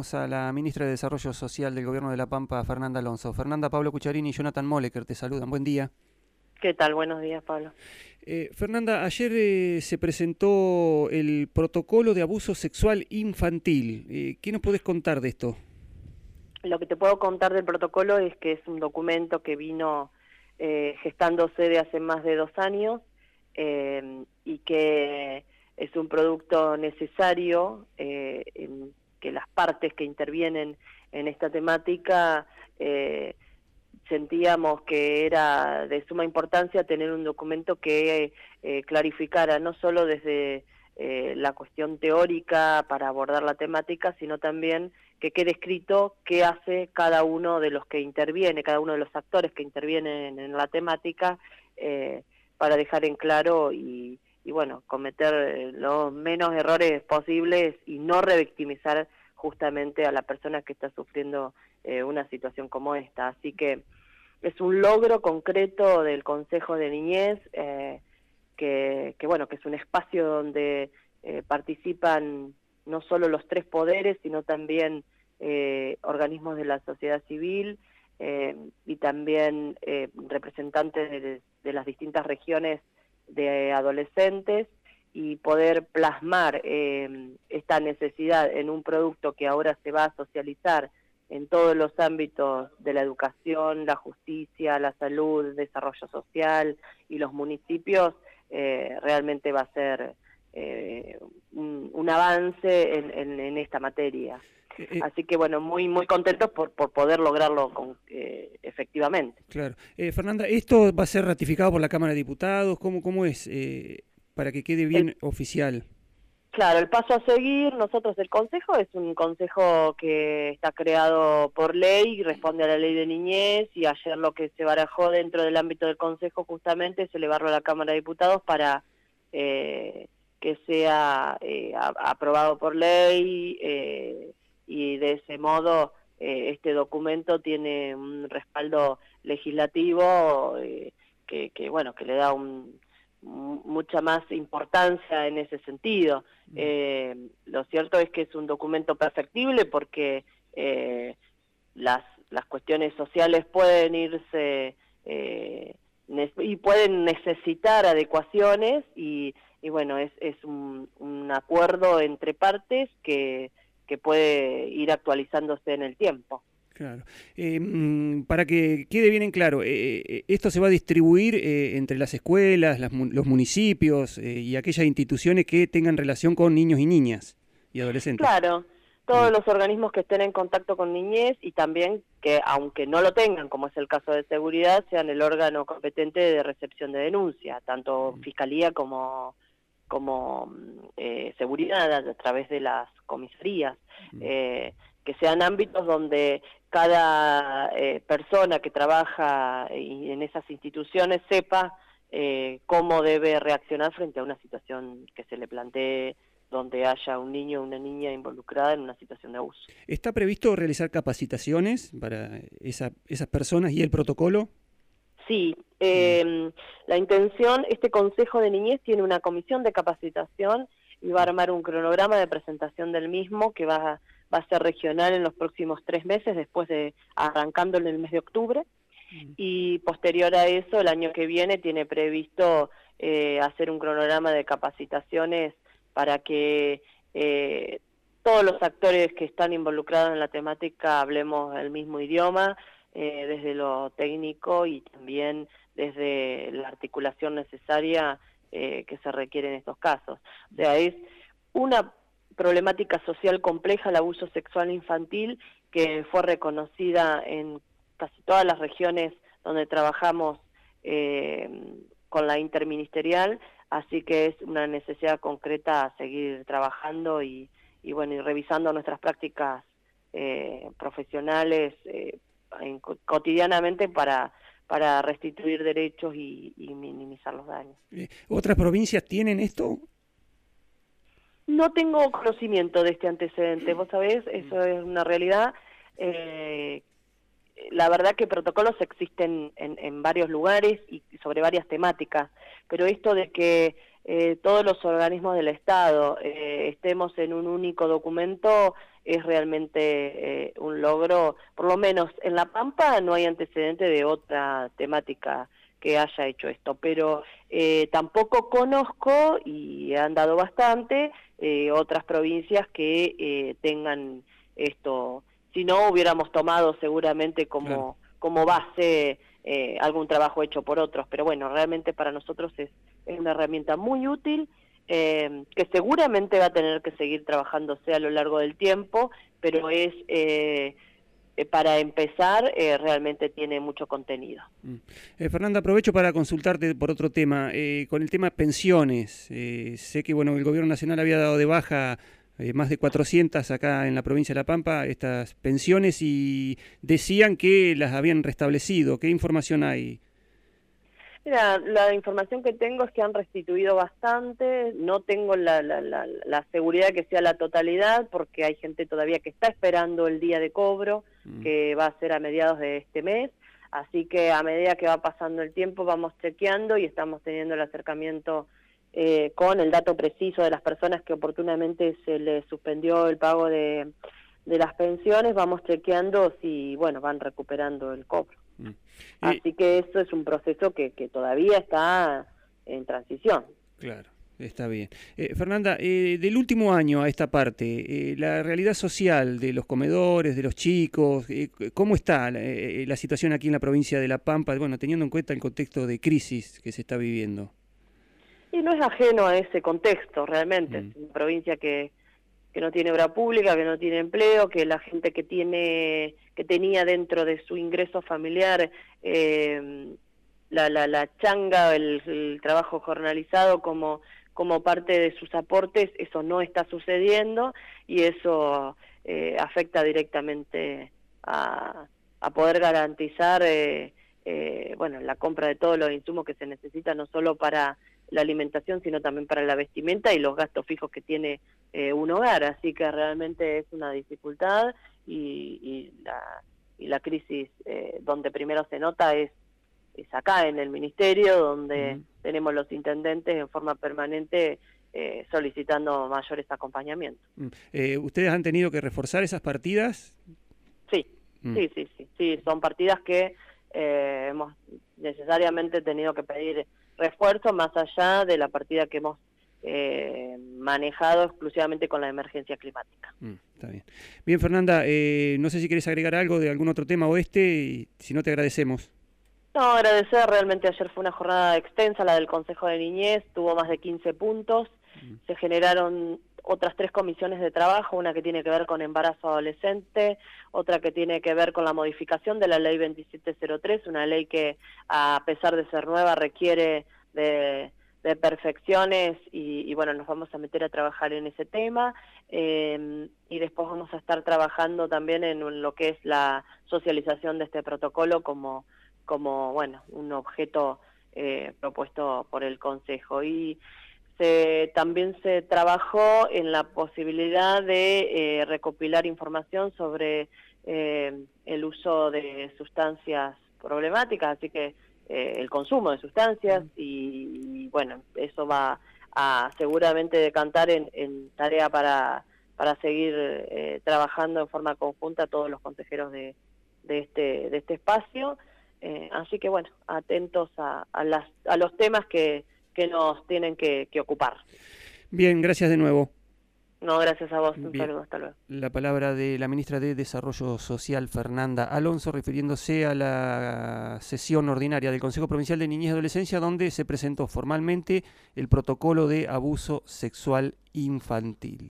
a la ministra de Desarrollo Social del Gobierno de La Pampa, Fernanda Alonso. Fernanda, Pablo Cucharini y Jonathan Moleker te saludan. Buen día. ¿Qué tal? Buenos días, Pablo. Eh, Fernanda, ayer eh, se presentó el protocolo de abuso sexual infantil. Eh, ¿Qué nos podés contar de esto? Lo que te puedo contar del protocolo es que es un documento que vino gestándose de hace más de dos años y que es un producto necesario eh, en que las partes que intervienen en esta temática eh, sentíamos que era de suma importancia tener un documento que eh, clarificara no solo desde la cuestión teórica para abordar la temática, sino también que quede escrito qué hace cada uno de los que interviene, cada uno de los actores que intervienen en la temática, para dejar en claro y, y bueno, cometer eh, los menos errores posibles y no revictimizar justamente a la persona que está sufriendo eh, una situación como esta. Así que es un logro concreto del Consejo de Niñez, eh, que, bueno, que es un espacio donde participan no solo los tres poderes, sino también organismos de la sociedad civil y también representantes de las distintas regiones de adolescentes y poder plasmar eh, esta necesidad en un producto que ahora se va a socializar en todos los ámbitos de la educación, la justicia, la salud, el desarrollo social y los municipios, eh, realmente va a ser eh, un, avance en, esta materia. Así que bueno, muy muy contentos por, por poder lograrlo con, efectivamente. Claro. Eh, Fernanda, ¿esto va a ser ratificado por la Cámara de Diputados? ¿Cómo, cómo es? Eh, para que quede bien oficial. Claro, el paso a seguir, nosotros el Consejo es un Consejo que está creado por ley, responde a la ley de niñez y ayer lo que se barajó dentro del ámbito del Consejo justamente se elevarlo a la Cámara de Diputados para eh, que sea eh, aprobado por ley y de ese modo eh, este documento tiene un respaldo legislativo eh, que, bueno que le da un, mucha más importancia en ese sentido. Eh, lo cierto es que es un documento perfectible porque las, las cuestiones sociales pueden irse y pueden necesitar adecuaciones y, y bueno, es, es un, un acuerdo entre partes que que puede ir actualizándose en el tiempo. Claro. Eh, mm, para que quede bien en claro, eh, eh, esto se va a distribuir entre las escuelas, los municipios y aquellas instituciones que tengan relación con niños y niñas y adolescentes. Claro, todos los organismos que estén en contacto con niñez y también que, aunque no lo tengan, como es el caso de seguridad, sean el órgano competente de recepción de denuncia, tanto fiscalía como como eh, seguridad a través de las comisarías, eh, que sean ámbitos donde cada eh, persona que trabaja en esas instituciones sepa cómo debe reaccionar frente a una situación que se le plantee donde haya un niño o una niña involucrada en una situación de abuso. ¿Está previsto realizar capacitaciones para esa, esas personas y el protocolo? Sí, eh, la intención, este Consejo de Niñez tiene una comisión de capacitación y va a armar un cronograma de presentación del mismo que va, va a ser regional en los próximos tres meses, después de arrancando en el mes de octubre. Y posterior a eso, el año que viene tiene previsto eh, hacer un cronograma de capacitaciones para que eh, todos los actores que están involucrados en la temática hablemos el mismo idioma, eh, desde lo técnico y también desde la articulación necesaria eh, que se requiere en estos casos. O sea, es una problemática social compleja, el abuso sexual infantil, que fue reconocida en casi todas las regiones donde trabajamos eh, con la interministerial, así que es una necesidad concreta seguir trabajando y, y bueno, y revisando nuestras prácticas profesionales cotidianamente para, para restituir derechos y, minimizar los daños. Eh, ¿Otras provincias tienen esto? No tengo conocimiento de este antecedente, vos sabés, eso es una realidad. Eh, la verdad que protocolos existen en, en, varios lugares y sobre varias temáticas, pero esto de que eh, todos los organismos del Estado estemos en un único documento es realmente un logro, por lo menos en La Pampa no hay antecedente de otra temática que haya hecho esto, pero tampoco conozco, y han dado bastante, otras provincias que tengan esto. Si no hubiéramos tomado seguramente como, como base eh, algún trabajo hecho por otros, pero bueno, realmente para nosotros es, es una herramienta muy útil eh, que seguramente va a tener que seguir trabajándose a lo largo del tiempo, pero es eh, para empezar realmente tiene mucho contenido. Mm. Fernanda, aprovecho para consultarte por otro tema, con el tema pensiones. sé que bueno el gobierno nacional había dado de baja eh, más de 400 acá en la provincia de La Pampa, estas pensiones, y decían que las habían restablecido. ¿Qué información hay? Mira, la información que tengo es que han restituido bastante, no tengo la, la, la, seguridad que sea la totalidad, porque hay gente todavía que está esperando el día de cobro, mm. que va a ser a mediados de este mes, así que a medida que va pasando el tiempo vamos chequeando y estamos teniendo el acercamiento eh, con el dato preciso de las personas que oportunamente se les suspendió el pago de, las pensiones, vamos chequeando si, bueno, van recuperando el cobro. Mm. Así que eso es un proceso que, que todavía está en transición. Claro. Está bien. Eh, Fernanda, eh, del último año a esta parte, la realidad social de los comedores, de los chicos, ¿cómo está la, situación aquí en la provincia de La Pampa, bueno, teniendo en cuenta el contexto de crisis que se está viviendo? Y no es ajeno a ese contexto realmente. Mm. Es una provincia que, que no tiene obra pública, que no tiene empleo, que la gente que tiene que tenía dentro de su ingreso familiar eh, la, la, la changa, el, trabajo jornalizado como como parte de sus aportes, eso no está sucediendo y eso eh, afecta directamente a, a poder garantizar eh, eh, bueno la compra de todos los insumos que se necesitan no solo para la alimentación, sino también para la vestimenta y los gastos fijos que tiene eh, un hogar. Así que realmente es una dificultad y, la, y la crisis eh, donde primero se nota es, es acá en el ministerio, donde tenemos los intendentes en forma permanente eh, solicitando mayores acompañamientos. Mm. ¿Ustedes han tenido que reforzar esas partidas? Sí, mm. sí, sí, sí, sí, son partidas que hemos necesariamente tenido que pedir refuerzo más allá de la partida que hemos eh, manejado exclusivamente con la emergencia climática. Mm, está bien. Bien, Fernanda, eh, no sé si quieres agregar algo de algún otro tema o este, y si no te agradecemos. No, agradecer, realmente ayer fue una jornada extensa, la del Consejo de Niñez, tuvo más de 15 puntos, mm. se generaron otras tres comisiones de trabajo, una que tiene que ver con embarazo adolescente, otra que tiene que ver con la modificación de la ley 2703, una ley que a pesar de ser nueva requiere de, perfecciones y, bueno, nos vamos a meter a trabajar en ese tema em, y después vamos a estar trabajando también en lo que es la socialización de este protocolo como, como bueno, un objeto eh, propuesto por el Consejo. Y también se trabajó en la posibilidad de eh, recopilar información sobre eh, el uso de sustancias problemáticas, así que eh, el consumo de sustancias y, bueno, eso va a seguramente decantar en, en tarea para, para seguir trabajando en forma conjunta todos los consejeros de, de, este, de este espacio. Así que bueno, atentos a, a, las, a los temas que que nos tienen que, ocupar. Bien, gracias de nuevo. No, gracias a vos. Un saludo, hasta luego. La palabra de la ministra de Desarrollo Social, Fernanda Alonso, refiriéndose a la sesión ordinaria del Consejo Provincial de Niñez y Adolescencia, donde se presentó formalmente el protocolo de abuso sexual infantil.